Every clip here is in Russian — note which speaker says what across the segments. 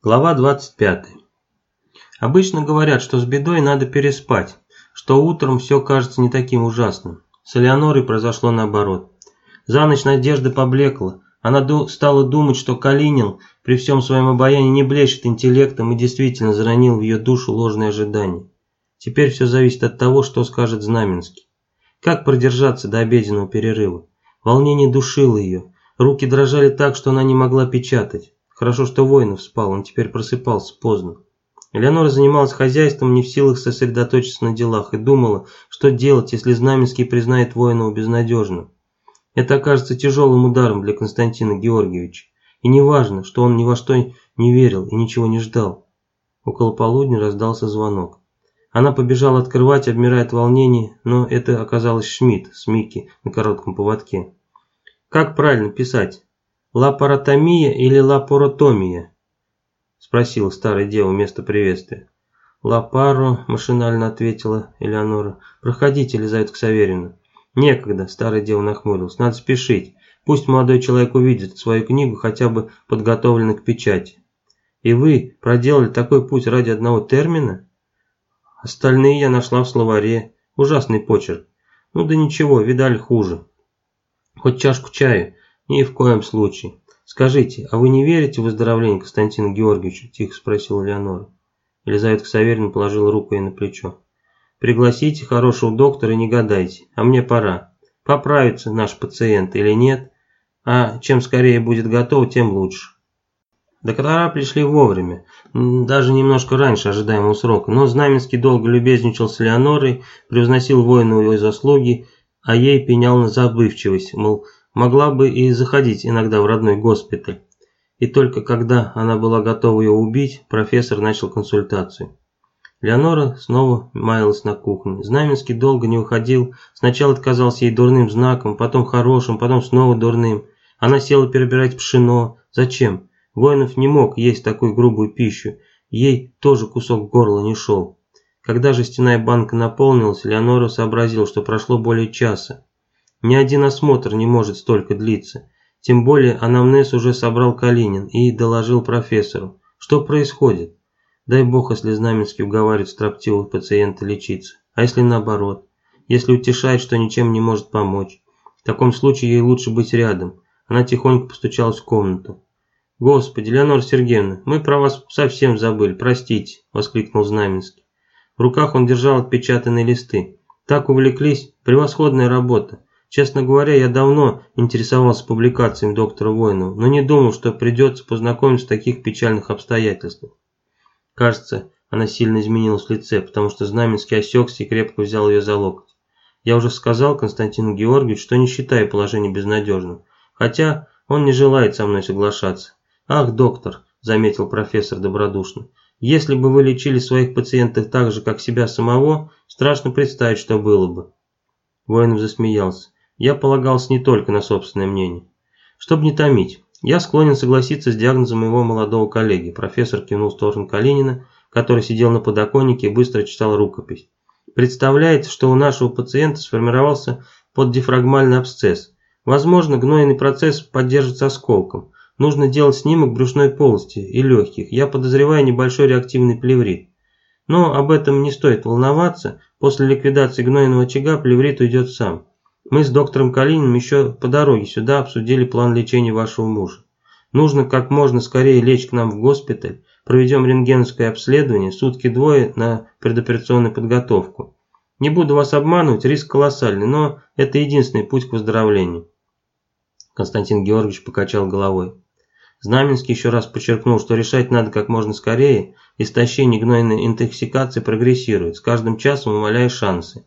Speaker 1: Глава 25. Обычно говорят, что с бедой надо переспать, что утром все кажется не таким ужасным. С Элеонорой произошло наоборот. За ночь надежда поблекла. Она стала думать, что Калинин при всем своем обаянии не блещет интеллектом и действительно заронил в ее душу ложные ожидания. Теперь все зависит от того, что скажет Знаменский. Как продержаться до обеденного перерыва? Волнение душило ее. Руки дрожали так, что она не могла печатать. Хорошо, что Воинов спал, он теперь просыпался поздно. Элеонора занималась хозяйством, не в силах сосредоточиться на делах, и думала, что делать, если Знаменский признает Воинова безнадежным. Это окажется тяжелым ударом для Константина Георгиевича. И не важно, что он ни во что не верил и ничего не ждал. Около полудня раздался звонок. Она побежала открывать, обмирая от волнения, но это оказалось Шмидт с Микки на коротком поводке. «Как правильно писать?» «Лапаротомия или лапоротомия?» – спросила старая дева вместо приветствия. «Лапаро», – машинально ответила Элеонора. «Проходите, Елизавета Ксаверина». «Некогда», – старая дева нахмурилась. «Надо спешить. Пусть молодой человек увидит свою книгу, хотя бы подготовленной к печати». «И вы проделали такой путь ради одного термина?» «Остальные я нашла в словаре. Ужасный почерк. Ну да ничего, видали хуже. Хоть чашку чая. «Ни в коем случае. Скажите, а вы не верите в выздоровление Константина Георгиевича?» – тихо спросила Леонора. Елизавета Саверина положила руку ей на плечо. «Пригласите хорошего доктора и не гадайте, а мне пора. Поправится наш пациент или нет, а чем скорее будет готов, тем лучше». Доктора пришли вовремя, даже немножко раньше ожидаемого срока, но Знаменский долго любезничал с Леонорой, превозносил воину его заслуги, а ей пенял на забывчивость, мол, могла бы и заходить иногда в родной госпиталь. И только когда она была готова ее убить, профессор начал консультацию. Леонора снова маялась на кухне. Знаменский долго не уходил, сначала отказался ей дурным знаком, потом хорошим, потом снова дурным. Она села перебирать пшено. Зачем? Воинов не мог есть такую грубую пищу, ей тоже кусок горла не шел. Когда жестяная банка наполнилась, Леонора сообразила, что прошло более часа. Ни один осмотр не может столько длиться. Тем более анамнез уже собрал Калинин и доложил профессору. Что происходит? Дай бог, если Знаменский уговаривает строптивого пациента лечиться. А если наоборот? Если утешает, что ничем не может помочь? В таком случае ей лучше быть рядом. Она тихонько постучалась в комнату. «Господи, Леонора Сергеевна, мы про вас совсем забыли, простите», – воскликнул Знаменский. В руках он держал отпечатанные листы. Так увлеклись, превосходная работа. Честно говоря, я давно интересовался публикациями доктора Воинова, но не думал, что придется познакомиться в таких печальных обстоятельствах. Кажется, она сильно изменилась в лице, потому что Знаменский осекся и крепко взял ее за локоть. Я уже сказал Константину Георгиевичу, что не считаю положение безнадежным, хотя он не желает со мной соглашаться. «Ах, доктор», – заметил профессор добродушно, – «если бы вы лечили своих пациентов так же, как себя самого, страшно представить, что было бы». Воинов засмеялся. Я полагался не только на собственное мнение. Чтобы не томить, я склонен согласиться с диагнозом моего молодого коллеги. Профессор кивнул в сторону Калинина, который сидел на подоконнике и быстро читал рукопись. Представляется, что у нашего пациента сформировался поддифрагмальный абсцесс. Возможно, гнойный процесс поддержится осколком. Нужно делать снимок брюшной полости и легких. Я подозреваю небольшой реактивный плеврит. Но об этом не стоит волноваться. После ликвидации гнойного очага плеврит уйдет сам. Мы с доктором Калининым еще по дороге сюда обсудили план лечения вашего мужа. Нужно как можно скорее лечь к нам в госпиталь, проведем рентгеновское обследование, сутки двое на предоперационную подготовку. Не буду вас обманывать, риск колоссальный, но это единственный путь к выздоровлению. Константин Георгиевич покачал головой. Знаменский еще раз подчеркнул, что решать надо как можно скорее, истощение гнойной интоксикации прогрессирует, с каждым часом умаляя шансы.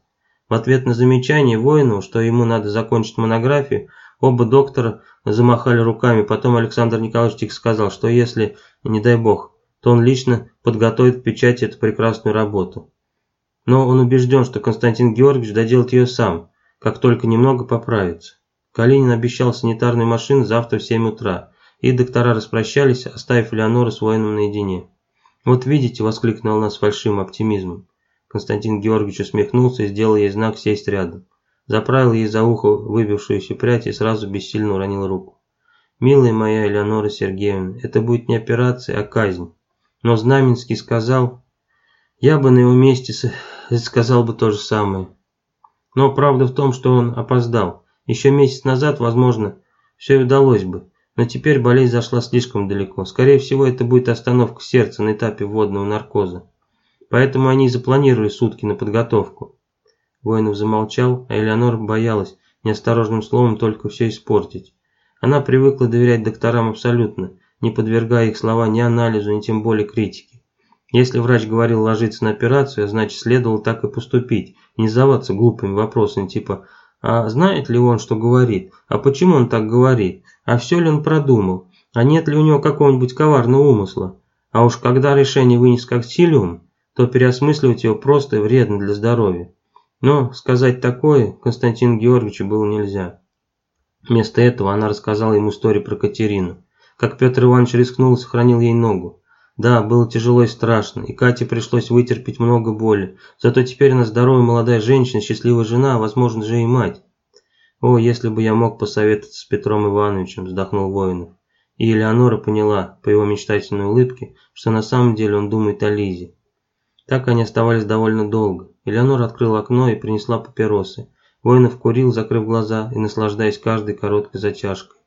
Speaker 1: В ответ на замечание воину, что ему надо закончить монографию, оба доктора замахали руками. Потом Александр Николаевич тихо сказал, что если, не дай бог, то он лично подготовит к печати эту прекрасную работу. Но он убежден, что Константин Георгиевич доделает ее сам, как только немного поправится. Калинин обещал санитарную машину завтра в 7 утра, и доктора распрощались, оставив Леонору с воином наедине. «Вот видите», – воскликнул она с фальшивым оптимизмом, Константин Георгиевич усмехнулся и сделал ей знак сесть рядом. Заправил ей за ухо выбившуюся прядь и сразу бессильно уронил руку. «Милая моя Элеонора Сергеевна, это будет не операция, а казнь. Но Знаменский сказал, я бы на его месте сказал бы то же самое. Но правда в том, что он опоздал. Еще месяц назад, возможно, все и удалось бы. Но теперь болезнь зашла слишком далеко. Скорее всего, это будет остановка сердца на этапе вводного наркоза. Поэтому они и запланировали сутки на подготовку. Воинов замолчал, а Элеонора боялась неосторожным словом только все испортить. Она привыкла доверять докторам абсолютно, не подвергая их слова ни анализу, ни тем более критике. Если врач говорил ложиться на операцию, значит следовало так и поступить, не задаваться глупыми вопросами типа «А знает ли он, что говорит? А почему он так говорит? А все ли он продумал? А нет ли у него какого-нибудь коварного умысла? А уж когда решение вынес как силиум, то переосмысливать его просто вредно для здоровья. Но сказать такое Константину Георгиевичу было нельзя. Вместо этого она рассказала ему историю про Катерину. Как Петр Иванович рискнул и сохранил ей ногу. Да, было тяжело и страшно, и Кате пришлось вытерпеть много боли. Зато теперь она здоровая молодая женщина, счастливая жена, а возможно же и мать. «О, если бы я мог посоветоваться с Петром Ивановичем», – вздохнул Воинов. И Элеонора поняла по его мечтательной улыбке, что на самом деле он думает о Лизе. Так они оставались довольно долго. Элеонора открыла окно и принесла папиросы. Воинов курил, закрыв глаза и наслаждаясь каждой короткой затяжкой.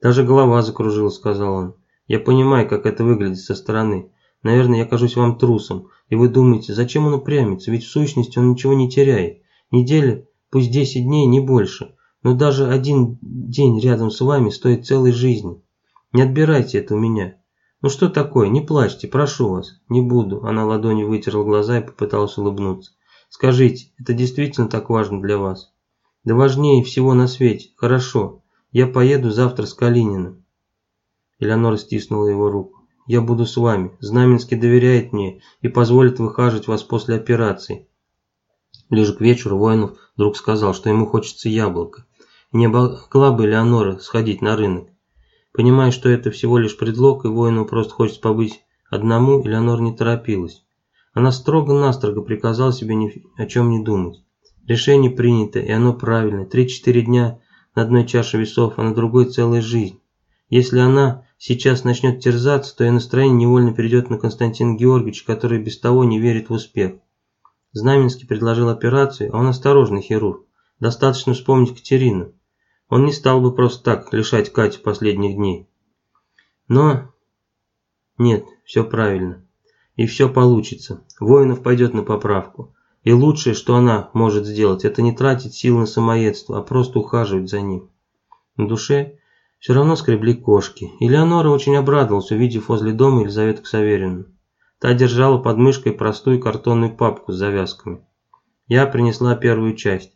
Speaker 1: «Даже голова закружилась», — сказал он. «Я понимаю, как это выглядит со стороны. Наверное, я кажусь вам трусом, и вы думаете, зачем он упрямится, ведь в сущности он ничего не теряет. Неделя, пусть 10 дней, не больше, но даже один день рядом с вами стоит целой жизни. Не отбирайте это у меня. «Ну что такое? Не плачьте, прошу вас». «Не буду». Она ладонью вытерла глаза и попыталась улыбнуться. «Скажите, это действительно так важно для вас?» «Да важнее всего на свете. Хорошо. Я поеду завтра с Калининым». Элеонора стиснула его руку. «Я буду с вами. Знаменский доверяет мне и позволит выхаживать вас после операции». Ближе к вечеру Воинов вдруг сказал, что ему хочется яблоко. Не могла бы Элеонора сходить на рынок. Понимая, что это всего лишь предлог, и воину просто хочется побыть одному, Элеонор не торопилась. Она строго-настрого приказала себе ни о чем не думать. Решение принято, и оно правильное. Три-четыре дня на одной чаше весов, а на другой целая жизнь. Если она сейчас начнет терзаться, то ее настроение невольно перейдет на Константина Георгиевича, который без того не верит в успех. Знаменский предложил операцию, а он осторожный хирург. Достаточно вспомнить Катерину. Он не стал бы просто так лишать Катю последних дней. Но... Нет, все правильно. И все получится. Воинов пойдет на поправку. И лучшее, что она может сделать, это не тратить сил на самоедство, а просто ухаживать за ним. На душе все равно скребли кошки. И Леонора очень обрадовалась, увидев возле дома Елизавету Ксаверину. Та держала под мышкой простую картонную папку с завязками. Я принесла первую часть.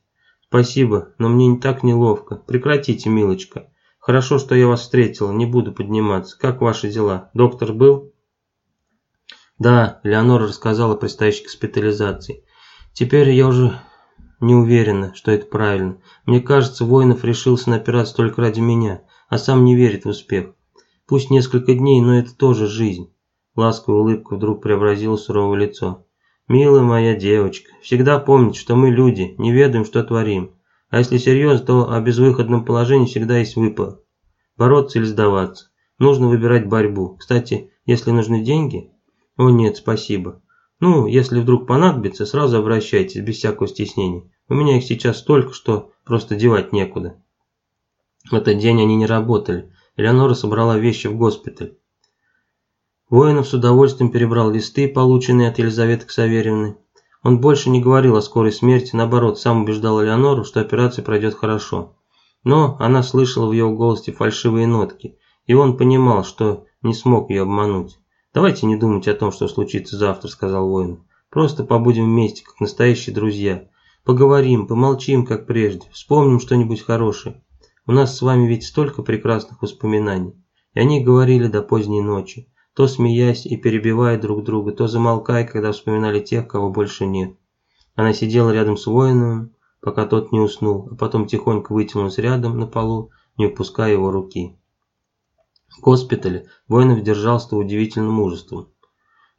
Speaker 1: «Спасибо, но мне не так неловко. Прекратите, милочка. Хорошо, что я вас встретила, не буду подниматься. Как ваши дела? Доктор был?» «Да», – Леонора рассказала о предстоящей госпитализации. «Теперь я уже не уверена, что это правильно. Мне кажется, Воинов решился на операцию только ради меня, а сам не верит в успех. Пусть несколько дней, но это тоже жизнь». Ласковая улыбка вдруг преобразила суровое лицо. «Милая моя девочка, всегда помните, что мы люди, не ведаем, что творим. А если серьезно, то о безвыходном положении всегда есть выпад. Бороться или сдаваться. Нужно выбирать борьбу. Кстати, если нужны деньги... О нет, спасибо. Ну, если вдруг понадобится, сразу обращайтесь, без всякого стеснения. У меня их сейчас столько, что просто девать некуда. В этот день они не работали. Элеонора собрала вещи в госпиталь. Воинов с удовольствием перебрал листы, полученные от Елизаветы Ксаверьевны. Он больше не говорил о скорой смерти, наоборот, сам убеждал Элеонору, что операция пройдет хорошо. Но она слышала в его голосе фальшивые нотки, и он понимал, что не смог ее обмануть. «Давайте не думать о том, что случится завтра», – сказал воин. «Просто побудем вместе, как настоящие друзья. Поговорим, помолчим, как прежде, вспомним что-нибудь хорошее. У нас с вами ведь столько прекрасных воспоминаний». И они говорили до поздней ночи то смеясь и перебивая друг друга, то замолкая, когда вспоминали тех, кого больше нет. Она сидела рядом с воином, пока тот не уснул, а потом тихонько вытянулась рядом на полу, не упуская его руки. В госпитале Воинов держался удивительным мужеством.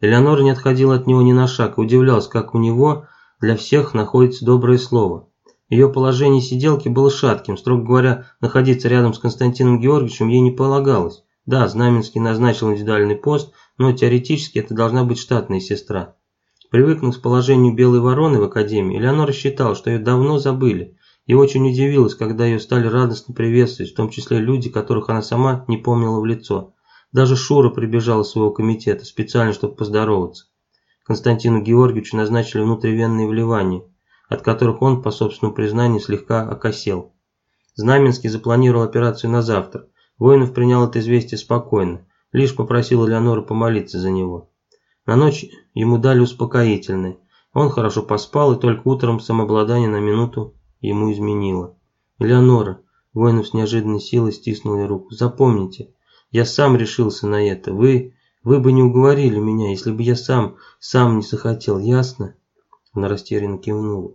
Speaker 1: Элеонора не отходила от него ни на шаг и удивлялась, как у него для всех находится доброе слово. Ее положение сиделки было шатким, строго говоря, находиться рядом с Константином Георгиевичем ей не полагалось. Да, Знаменский назначил индивидуальный пост, но теоретически это должна быть штатная сестра. Привыкнув к положению белой вороны в академии, Элеонора считала, что ее давно забыли, и очень удивилась, когда ее стали радостно приветствовать, в том числе люди, которых она сама не помнила в лицо. Даже Шура прибежал из своего комитета, специально, чтобы поздороваться. Константину Георгиевичу назначили внутривенные вливания, от которых он, по собственному признанию, слегка окосел. Знаменский запланировал операцию на завтра. Воинов принял это известие спокойно, лишь попросил Элеонору помолиться за него. На ночь ему дали успокоительное. Он хорошо поспал, и только утром самообладание на минуту ему изменило. «Элеонора», Воинов с неожиданной силой стиснул ей руку, «запомните, я сам решился на это. Вы, вы бы не уговорили меня, если бы я сам, сам не захотел, ясно?» Она растерянно кивнула.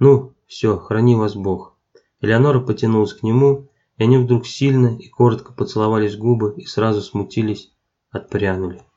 Speaker 1: «Ну, все, храни вас Бог». Элеонора потянулась к нему, и они вдруг сильно и коротко поцеловались в губы и сразу смутились, отпрянули.